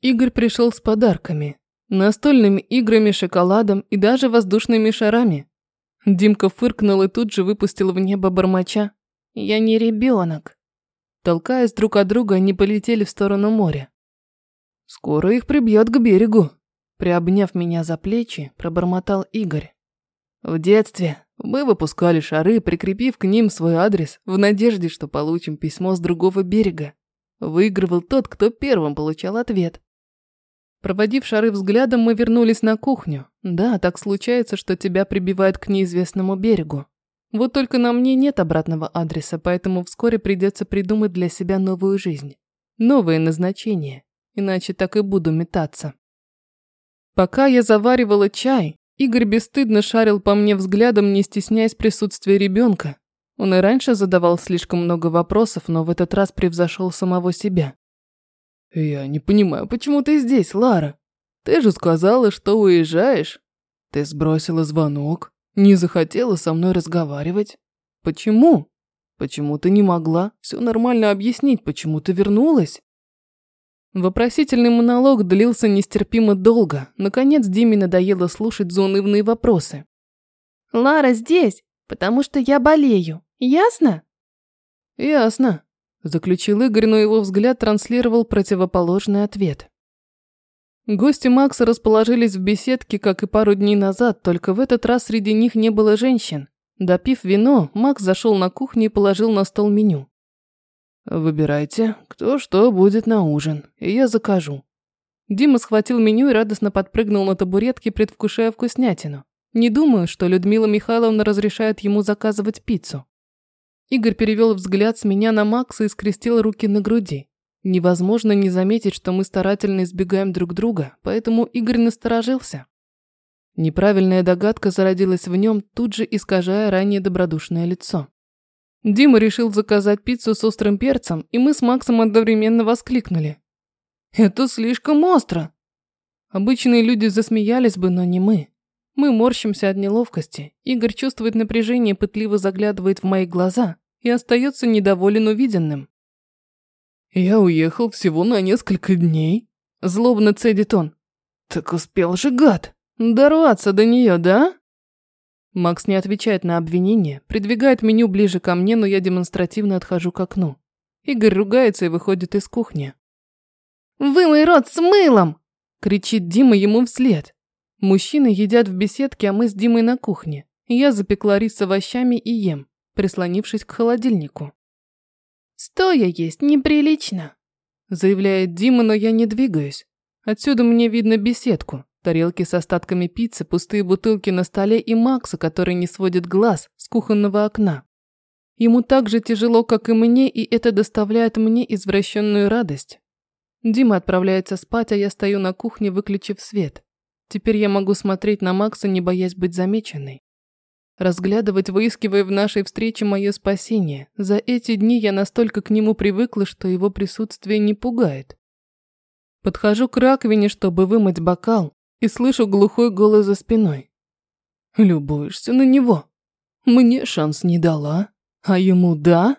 Игорь пришел с подарками. Настольными играми, шоколадом и даже воздушными шарами. Димка фыркнул и тут же выпустил в небо бормоча. «Я не ребенок». Толкаясь друг от друга, они полетели в сторону моря. «Скоро их прибьет к берегу», – приобняв меня за плечи, пробормотал Игорь. «В детстве мы выпускали шары, прикрепив к ним свой адрес, в надежде, что получим письмо с другого берега. Выигрывал тот, кто первым получал ответ. Проводив шары взглядом, мы вернулись на кухню. Да, так случается, что тебя прибивают к неизвестному берегу. Вот только на мне нет обратного адреса, поэтому вскоре придется придумать для себя новую жизнь. Новое назначение. Иначе так и буду метаться. Пока я заваривала чай, Игорь бесстыдно шарил по мне взглядом, не стесняясь присутствия ребенка. Он и раньше задавал слишком много вопросов, но в этот раз превзошел самого себя. «Я не понимаю, почему ты здесь, Лара? Ты же сказала, что уезжаешь. Ты сбросила звонок, не захотела со мной разговаривать. Почему? Почему ты не могла все нормально объяснить, почему ты вернулась?» Вопросительный монолог длился нестерпимо долго. Наконец Диме надоело слушать заунывные вопросы. «Лара здесь, потому что я болею. Ясно?» «Ясно», Заключил Игорь, но его взгляд транслировал противоположный ответ. Гости Макса расположились в беседке, как и пару дней назад, только в этот раз среди них не было женщин. Допив вино, Макс зашел на кухню и положил на стол меню. «Выбирайте, кто что будет на ужин, и я закажу». Дима схватил меню и радостно подпрыгнул на табуретке, предвкушая вкуснятину. Не думаю, что Людмила Михайловна разрешает ему заказывать пиццу. Игорь перевел взгляд с меня на Макса и скрестил руки на груди. Невозможно не заметить, что мы старательно избегаем друг друга, поэтому Игорь насторожился. Неправильная догадка зародилась в нем, тут же искажая ранее добродушное лицо. Дима решил заказать пиццу с острым перцем, и мы с Максом одновременно воскликнули. «Это слишком остро!» Обычные люди засмеялись бы, но не мы. Мы морщимся от неловкости. Игорь чувствует напряжение, пытливо заглядывает в мои глаза и остается недоволен увиденным. «Я уехал всего на несколько дней», – злобно цедит он. «Так успел же, гад, дорваться до нее, да?» Макс не отвечает на обвинение, придвигает меню ближе ко мне, но я демонстративно отхожу к окну. Игорь ругается и выходит из кухни. «Вымой рот с мылом!» – кричит Дима ему вслед. Мужчины едят в беседке, а мы с Димой на кухне. Я запекла рис с овощами и ем, прислонившись к холодильнику. «Стоя есть неприлично», – заявляет Дима, но я не двигаюсь. Отсюда мне видно беседку, тарелки с остатками пиццы, пустые бутылки на столе и Макса, который не сводит глаз с кухонного окна. Ему так же тяжело, как и мне, и это доставляет мне извращенную радость. Дима отправляется спать, а я стою на кухне, выключив свет. Теперь я могу смотреть на Макса, не боясь быть замеченной. Разглядывать, выискивая в нашей встрече мое спасение. За эти дни я настолько к нему привыкла, что его присутствие не пугает. Подхожу к раковине, чтобы вымыть бокал, и слышу глухой голос за спиной. «Любуешься на него? Мне шанс не дала, а ему да?»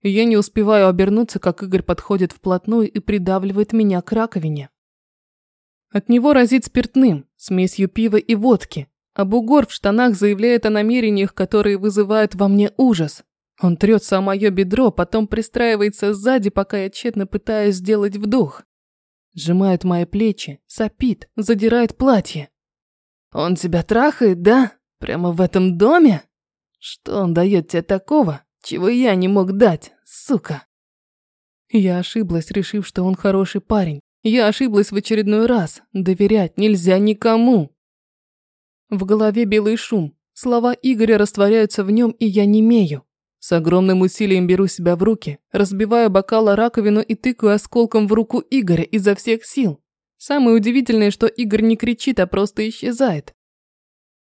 Я не успеваю обернуться, как Игорь подходит вплотную и придавливает меня к раковине. От него разит спиртным, смесью пива и водки, а бугор в штанах заявляет о намерениях, которые вызывают во мне ужас. Он трется о мое бедро, потом пристраивается сзади, пока я тщетно пытаюсь сделать вдох. Сжимает мои плечи, сопит, задирает платье. «Он тебя трахает, да? Прямо в этом доме? Что он дает тебе такого, чего я не мог дать, сука?» Я ошиблась, решив, что он хороший парень, я ошиблась в очередной раз. Доверять нельзя никому. В голове белый шум. Слова Игоря растворяются в нем, и я немею. С огромным усилием беру себя в руки, разбиваю бокал о раковину и тыкаю осколком в руку Игоря изо всех сил. Самое удивительное, что Игорь не кричит, а просто исчезает.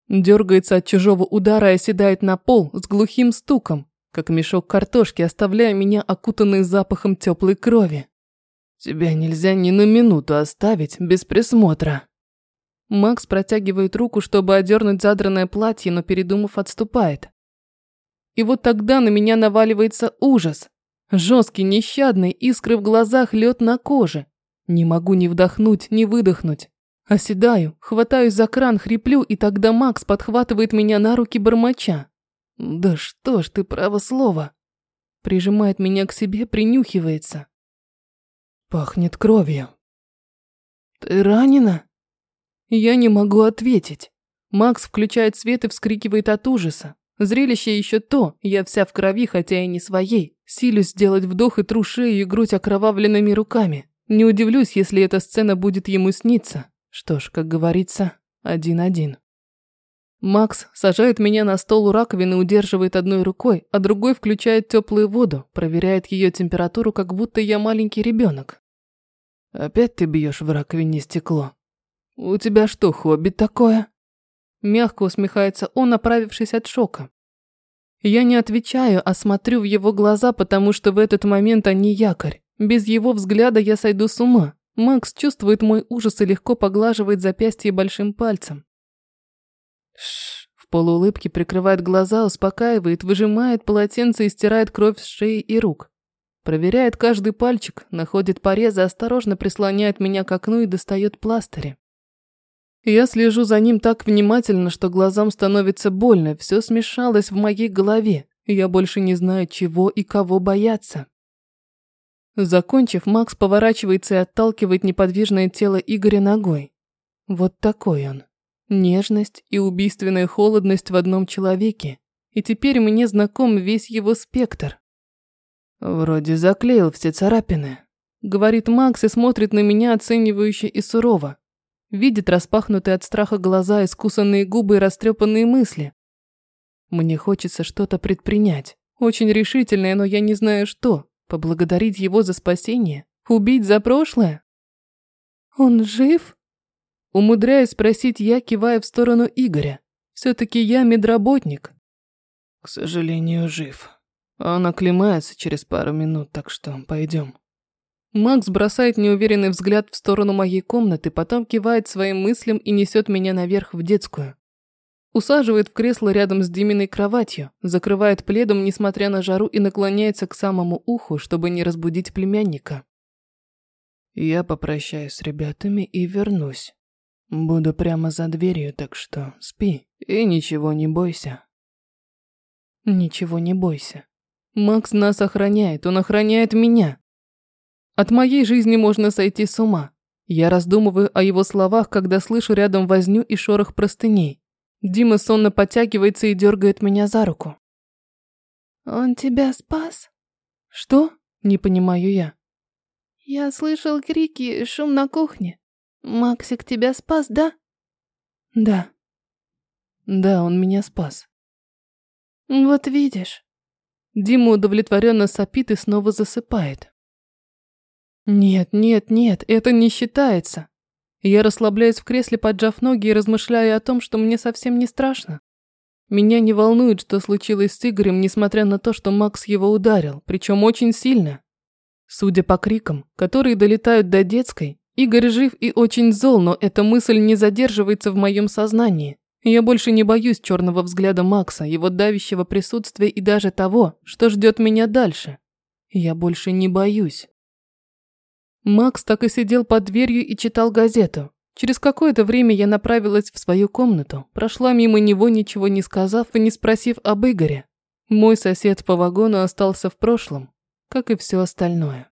Дергается от чужого удара и оседает на пол с глухим стуком, как мешок картошки, оставляя меня окутанный запахом теплой крови. Тебя нельзя ни на минуту оставить без присмотра. Макс протягивает руку, чтобы одернуть задранное платье, но передумав, отступает. И вот тогда на меня наваливается ужас. Жесткий, нещадный, искры в глазах, лед на коже. Не могу ни вдохнуть, ни выдохнуть. Оседаю, хватаюсь за кран, хриплю, и тогда Макс подхватывает меня на руки бормоча. «Да что ж ты, право слово!» Прижимает меня к себе, принюхивается. Пахнет кровью. «Ты ранена?» Я не могу ответить. Макс включает свет и вскрикивает от ужаса. Зрелище еще то, я вся в крови, хотя и не своей. Силюсь сделать вдох и тру шею и грудь окровавленными руками. Не удивлюсь, если эта сцена будет ему сниться. Что ж, как говорится, один-один. Макс сажает меня на стол у раковины, удерживает одной рукой, а другой включает теплую воду, проверяет ее температуру, как будто я маленький ребенок. Опять ты бьешь в раковине стекло. У тебя что, хобби такое? Мягко усмехается он, оправившись от шока. Я не отвечаю, а смотрю в его глаза, потому что в этот момент они якорь. Без его взгляда я сойду с ума. Макс чувствует мой ужас и легко поглаживает запястье большим пальцем. Шш, в полуулыбке прикрывает глаза, успокаивает, выжимает полотенце и стирает кровь с шеи и рук. Проверяет каждый пальчик, находит порезы, осторожно прислоняет меня к окну и достает пластыри. Я слежу за ним так внимательно, что глазам становится больно, все смешалось в моей голове, я больше не знаю, чего и кого бояться. Закончив, Макс поворачивается и отталкивает неподвижное тело Игоря ногой. Вот такой он. Нежность и убийственная холодность в одном человеке. И теперь мне знаком весь его спектр. Вроде заклеил все царапины. Говорит Макс и смотрит на меня оценивающе и сурово. Видит распахнутые от страха глаза, искусанные губы и растрепанные мысли. Мне хочется что-то предпринять. Очень решительное, но я не знаю что. Поблагодарить его за спасение? Убить за прошлое? Он жив? Умудряюсь спросить я, кивая в сторону Игоря. Все-таки я медработник. К сожалению, жив. Он оклемается через пару минут, так что пойдем. Макс бросает неуверенный взгляд в сторону моей комнаты, потом кивает своим мыслям и несет меня наверх в детскую. Усаживает в кресло рядом с Диминой кроватью, закрывает пледом, несмотря на жару, и наклоняется к самому уху, чтобы не разбудить племянника. Я попрощаюсь с ребятами и вернусь. Буду прямо за дверью, так что спи и ничего не бойся. Ничего не бойся. Макс нас охраняет, он охраняет меня. От моей жизни можно сойти с ума. Я раздумываю о его словах, когда слышу рядом возню и шорох простыней. Дима сонно подтягивается и дергает меня за руку. «Он тебя спас?» «Что?» – не понимаю я. «Я слышал крики, шум на кухне. Максик тебя спас, да? Да. Да, он меня спас. Вот видишь. Дима удовлетворенно сопит и снова засыпает. Нет, нет, нет, это не считается. Я расслабляюсь в кресле, поджав ноги и размышляю о том, что мне совсем не страшно. Меня не волнует, что случилось с Игорем, несмотря на то, что Макс его ударил, причем очень сильно. Судя по крикам, которые долетают до детской, Игорь жив и очень зол, но эта мысль не задерживается в моем сознании. Я больше не боюсь черного взгляда Макса, его давящего присутствия и даже того, что ждет меня дальше. Я больше не боюсь. Макс так и сидел под дверью и читал газету. Через какое-то время я направилась в свою комнату, прошла мимо него, ничего не сказав и не спросив об Игоре. Мой сосед по вагону остался в прошлом, как и все остальное.